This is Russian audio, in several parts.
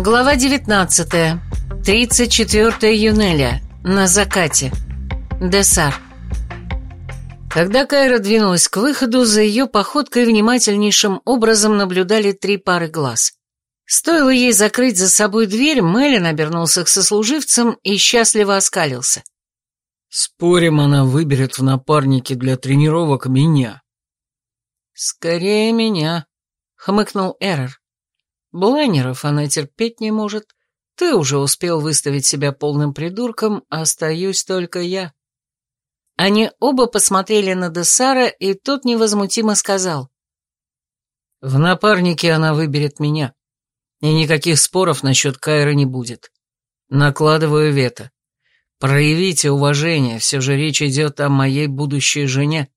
Глава 19. 34 Юнеля. На закате. Десар. Когда Кайра двинулась к выходу, за ее походкой внимательнейшим образом наблюдали три пары глаз. Стоило ей закрыть за собой дверь, Мэлен обернулся к сослуживцам и счастливо оскалился. «Спорим, она выберет в напарнике для тренировок меня». «Скорее меня», — хмыкнул Эррор. Блайнеров она терпеть не может. Ты уже успел выставить себя полным придурком, остаюсь только я. Они оба посмотрели на Десара, и тот невозмутимо сказал. В напарнике она выберет меня. И никаких споров насчет Кайры не будет. Накладываю вето. Проявите уважение, все же речь идет о моей будущей жене.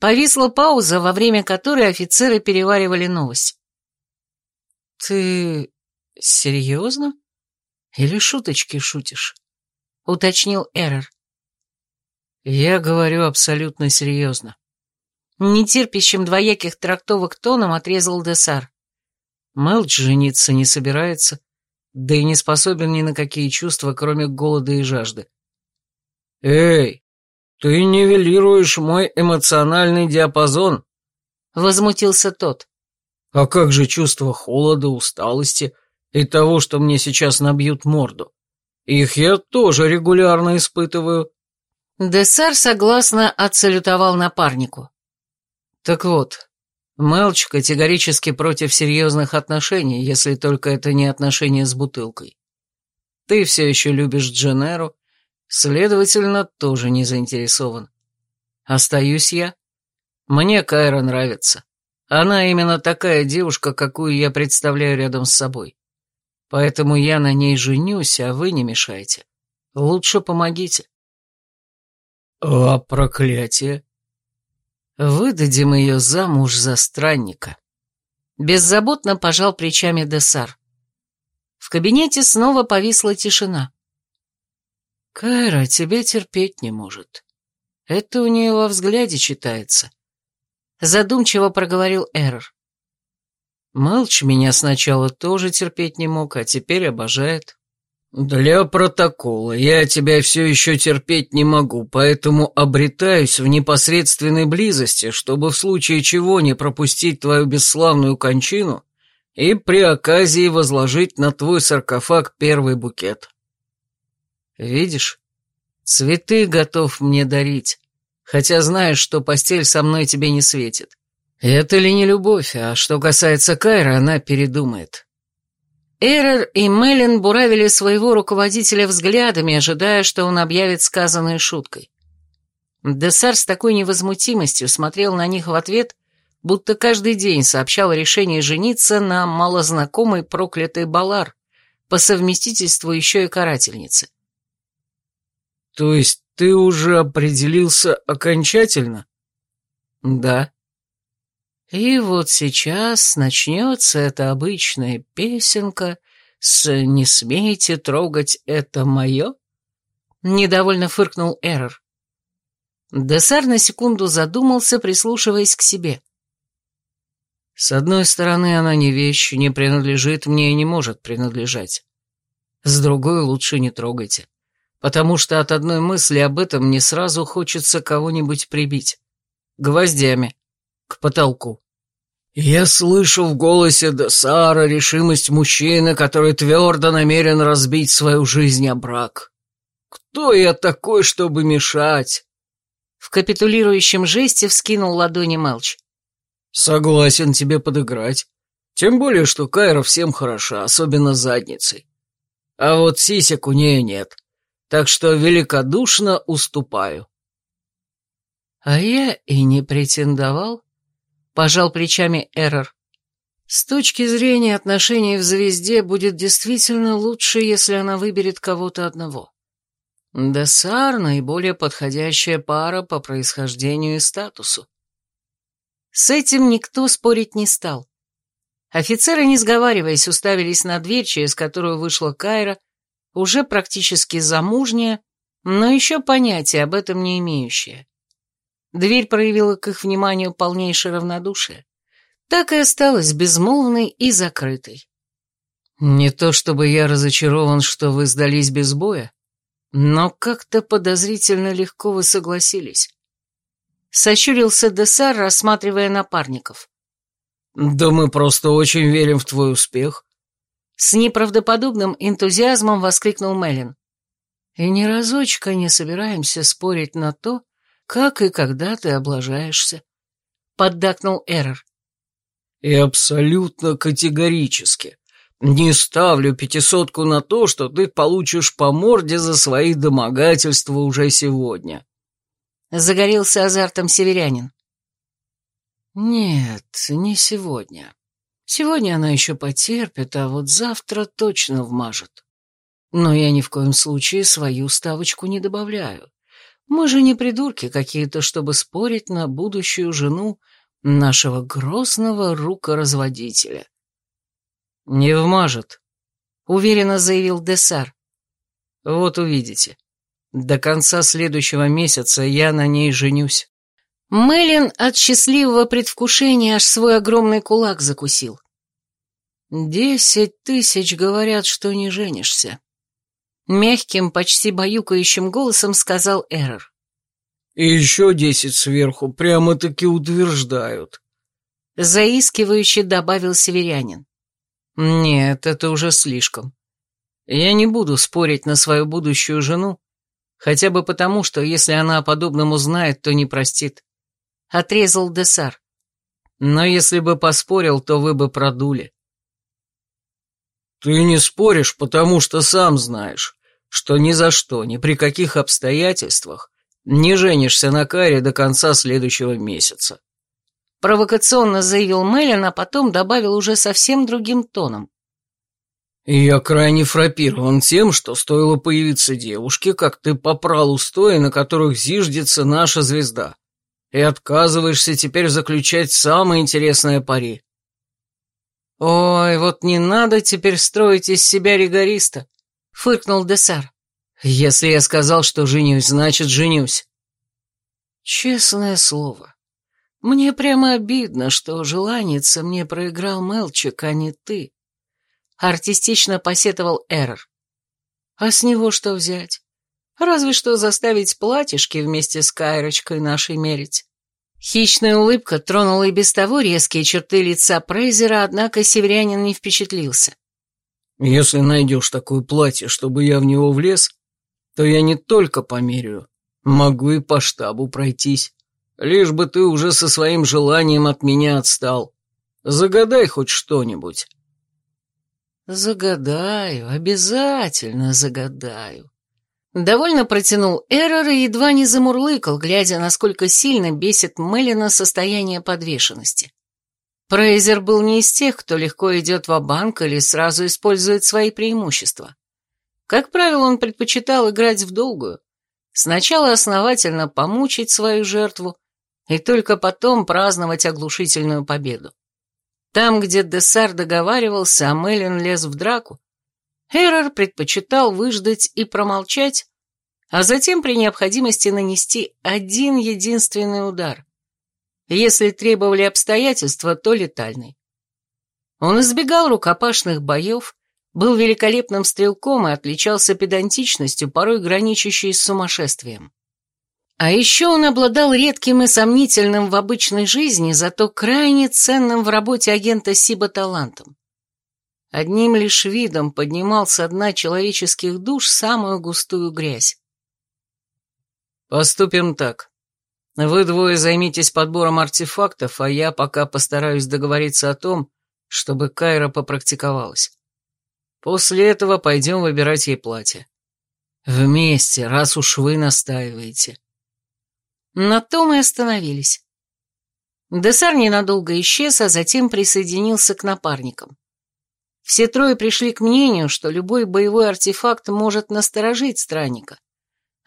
Повисла пауза, во время которой офицеры переваривали новость. «Ты серьезно? Или шуточки шутишь?» — уточнил Эррор. «Я говорю абсолютно серьезно». Нетерпящим двояких трактовок тоном отрезал Десар. Мелч жениться не собирается, да и не способен ни на какие чувства, кроме голода и жажды. «Эй, ты нивелируешь мой эмоциональный диапазон!» — возмутился тот. А как же чувство холода, усталости и того, что мне сейчас набьют морду? Их я тоже регулярно испытываю. Десар согласно отсалютовал напарнику. Так вот, Мелч категорически против серьезных отношений, если только это не отношения с бутылкой. Ты все еще любишь Дженеру, следовательно, тоже не заинтересован. Остаюсь я. Мне Кайра нравится. Она именно такая девушка, какую я представляю рядом с собой. Поэтому я на ней женюсь, а вы не мешайте. Лучше помогите. А проклятие? Выдадим ее замуж за странника. Беззаботно пожал плечами Десар. В кабинете снова повисла тишина. Кайра тебя терпеть не может. Это у нее во взгляде читается задумчиво проговорил Эрр. Мелч меня сначала тоже терпеть не мог, а теперь обожает. Для протокола я тебя все еще терпеть не могу, поэтому обретаюсь в непосредственной близости, чтобы в случае чего не пропустить твою бесславную кончину и при оказии возложить на твой саркофаг первый букет. Видишь, цветы готов мне дарить, хотя знаешь, что постель со мной тебе не светит. Это ли не любовь, а что касается Кайра, она передумает. Эрер и Меллин буравили своего руководителя взглядами, ожидая, что он объявит сказанной шуткой. Десар с такой невозмутимостью смотрел на них в ответ, будто каждый день сообщал решение жениться на малознакомой проклятой Балар, по совместительству еще и карательницы. «То есть ты уже определился окончательно? Да. И вот сейчас начнется эта обычная песенка с «Не смейте трогать это мое?» Недовольно фыркнул Эррор. Десар на секунду задумался, прислушиваясь к себе. С одной стороны, она не вещь, не принадлежит мне и не может принадлежать. С другой лучше не трогайте потому что от одной мысли об этом мне сразу хочется кого-нибудь прибить. Гвоздями. К потолку. Я слышу в голосе Десара решимость мужчины, который твердо намерен разбить свою жизнь о брак. Кто я такой, чтобы мешать? В капитулирующем жесте вскинул ладони Мелч. Согласен тебе подыграть. Тем более, что Кайра всем хороша, особенно задницей. А вот сисек у нее нет так что великодушно уступаю». «А я и не претендовал», — пожал плечами Эррор. «С точки зрения отношений в звезде будет действительно лучше, если она выберет кого-то одного. Десар — наиболее подходящая пара по происхождению и статусу». С этим никто спорить не стал. Офицеры, не сговариваясь, уставились на дверь, через которую вышла Кайра, уже практически замужняя, но еще понятия об этом не имеющая. Дверь проявила к их вниманию полнейшее равнодушие. Так и осталась безмолвной и закрытой. Не то чтобы я разочарован, что вы сдались без боя, но как-то подозрительно легко вы согласились. Сощурился Десар, рассматривая напарников. Да мы просто очень верим в твой успех. С неправдоподобным энтузиазмом воскликнул Мелин. И ни разочка не собираемся спорить на то, как и когда ты облажаешься. Поддакнул Эррор. И абсолютно категорически. Не ставлю пятисотку на то, что ты получишь по морде за свои домогательства уже сегодня. Загорелся азартом северянин. Нет, не сегодня. Сегодня она еще потерпит, а вот завтра точно вмажет. Но я ни в коем случае свою ставочку не добавляю. Мы же не придурки какие-то, чтобы спорить на будущую жену нашего грозного рукоразводителя. «Не вмажет», — уверенно заявил Десар. «Вот увидите. До конца следующего месяца я на ней женюсь». Мэлен от счастливого предвкушения аж свой огромный кулак закусил. «Десять тысяч говорят, что не женишься», — мягким, почти баюкающим голосом сказал Эррор. «И еще десять сверху прямо-таки утверждают», — заискивающе добавил северянин. «Нет, это уже слишком. Я не буду спорить на свою будущую жену, хотя бы потому, что если она о подобном узнает, то не простит». Отрезал Десар. «Но если бы поспорил, то вы бы продули». «Ты не споришь, потому что сам знаешь, что ни за что, ни при каких обстоятельствах не женишься на Каре до конца следующего месяца. Провокационно заявил Мэлен, а потом добавил уже совсем другим тоном. И я крайне фрапирован тем, что стоило появиться девушке, как ты попрал устои, на которых зиждется наша звезда, и отказываешься теперь заключать самое интересное пари. «Ой, вот не надо теперь строить из себя ригориста», — фыркнул Десар. «Если я сказал, что женюсь, значит, женюсь». Честное слово, мне прямо обидно, что желанница мне проиграл Мелчик, а не ты. Артистично посетовал Эррор. А с него что взять? Разве что заставить платьишки вместе с Кайрочкой нашей мерить. Хищная улыбка тронула и без того резкие черты лица Прейзера, однако северянин не впечатлился. «Если найдешь такое платье, чтобы я в него влез, то я не только померяю, могу и по штабу пройтись». Лишь бы ты уже со своим желанием от меня отстал. Загадай хоть что-нибудь». «Загадаю, обязательно загадаю». Довольно протянул Эррор и едва не замурлыкал, глядя, насколько сильно бесит Мелина состояние подвешенности. Прейзер был не из тех, кто легко идет в банк или сразу использует свои преимущества. Как правило, он предпочитал играть в долгую. Сначала основательно помучить свою жертву, и только потом праздновать оглушительную победу. Там, где Дессар договаривался, а Мелин лез в драку, Эррор предпочитал выждать и промолчать, а затем при необходимости нанести один единственный удар. Если требовали обстоятельства, то летальный. Он избегал рукопашных боев, был великолепным стрелком и отличался педантичностью, порой граничащей с сумасшествием. А еще он обладал редким и сомнительным в обычной жизни, зато крайне ценным в работе агента Сиба талантом. Одним лишь видом поднимал со дна человеческих душ самую густую грязь. «Поступим так. Вы двое займитесь подбором артефактов, а я пока постараюсь договориться о том, чтобы Кайра попрактиковалась. После этого пойдем выбирать ей платье. Вместе, раз уж вы настаиваете». На том и остановились. Десар ненадолго исчез, а затем присоединился к напарникам. Все трое пришли к мнению, что любой боевой артефакт может насторожить странника,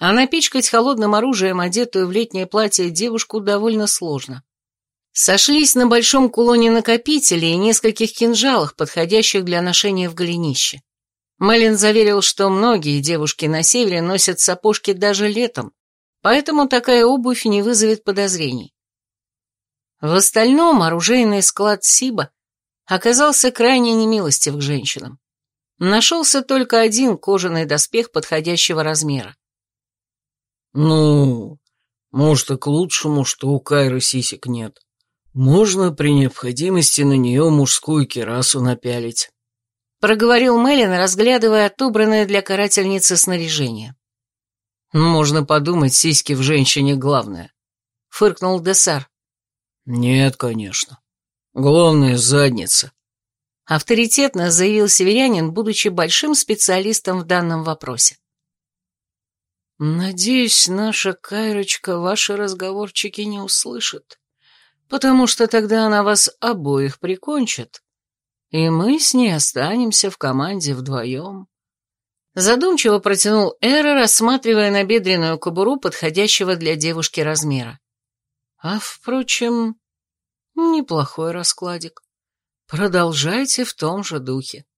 а напичкать холодным оружием одетую в летнее платье девушку довольно сложно. Сошлись на большом кулоне накопителей и нескольких кинжалах, подходящих для ношения в голенище. Мэлен заверил, что многие девушки на севере носят сапожки даже летом, поэтому такая обувь не вызовет подозрений. В остальном оружейный склад Сиба оказался крайне немилостив к женщинам. Нашелся только один кожаный доспех подходящего размера. «Ну, может, и к лучшему, что у Кайры сисек нет. Можно при необходимости на нее мужскую кирасу напялить», — проговорил Мелин, разглядывая отобранное для карательницы снаряжение. «Можно подумать, сиськи в женщине главное», — фыркнул Десар. «Нет, конечно. Главное — задница», — авторитетно заявил северянин, будучи большим специалистом в данном вопросе. «Надеюсь, наша Кайрочка ваши разговорчики не услышит, потому что тогда она вас обоих прикончит, и мы с ней останемся в команде вдвоем». Задумчиво протянул Эра, рассматривая набедренную кобуру, подходящего для девушки размера. А, впрочем, неплохой раскладик. Продолжайте в том же духе.